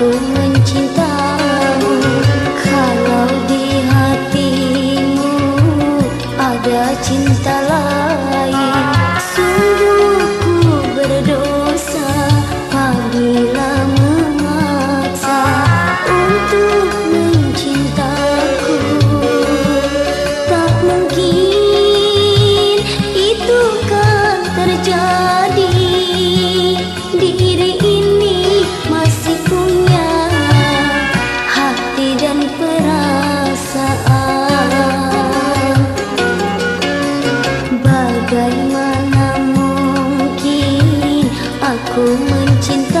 Của 到情到